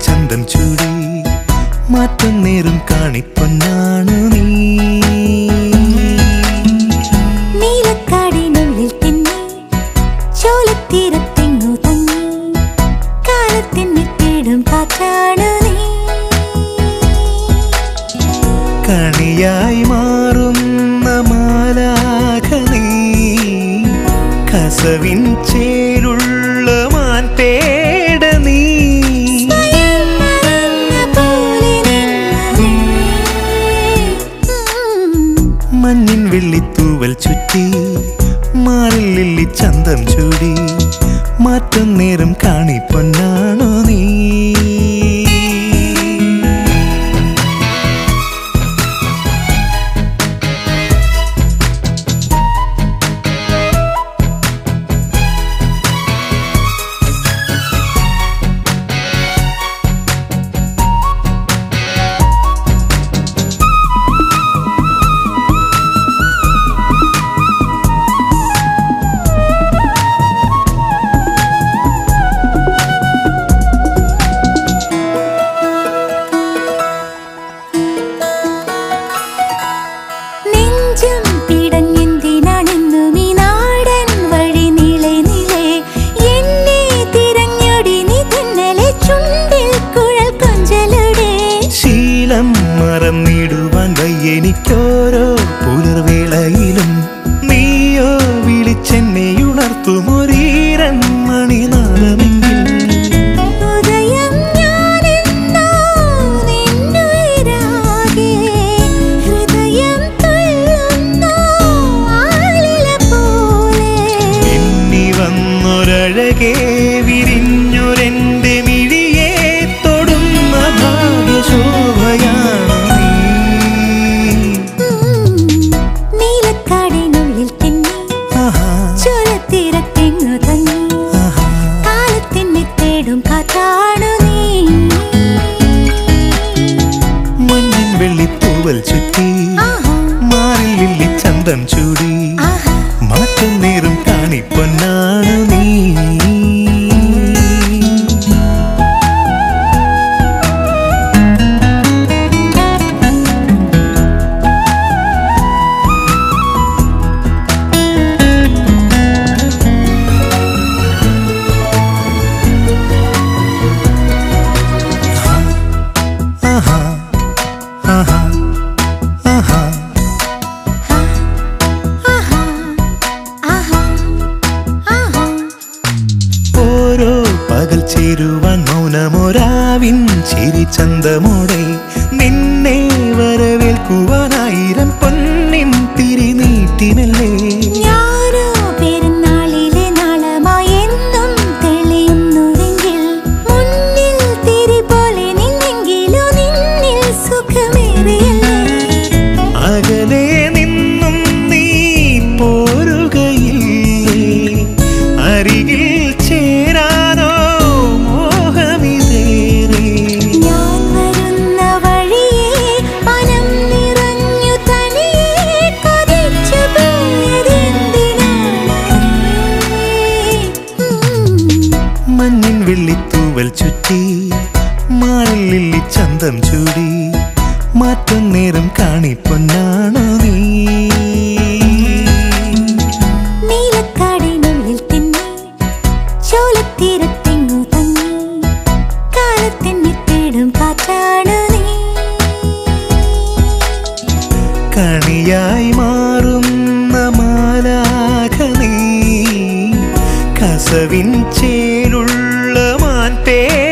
ചന്തം ചൂടി. മാറ്റം നേരും കാണിപ്പൊന്നാണ് നീ. നീലക്കാടിനുള്ളിൽ തന്നെ ചോലത്തീരത്തെങ്ങു തങ്ങി. കാലത്തിനെ തേടും കാറ്റാണ് നീ. കണിയായി മാറുന്ന മാലാഖ നീ. കസവിൻ ചേരുള്ള മഞ്ഞിൻ വെള്ളിത്തൂവൽ ചുറ്റി മാറിൽ ലില്ലി ചന്തം ചൂടി മാറ്റം നേരം കാണി പൊന്നാണോ നീ? മറന്നിടുവാൻ വയ്യെനിക്കോരോ പുലർവേളയിലും വെള്ളിപ്പൂവൽ ചുറ്റി മാറിൽ ലില്ലി ചന്തം ചൂടി മാറ്റം നേരും കാണിപ്പൊന്നാണ് നീ. ചേരുവാൻ മൗനമൊരാവിൻ വെള്ളിത്തൂവൽ ചുറ്റി മാറിലില്ലി ചന്തം ചൂടി മാറ്റം നേരം കാണിപ്പൊന്നാണു നീ? നീ? കണിയായി മാറുന്ന മാലാഖ കസവിൻ ചേരുള്ള കുളമാൻ തേ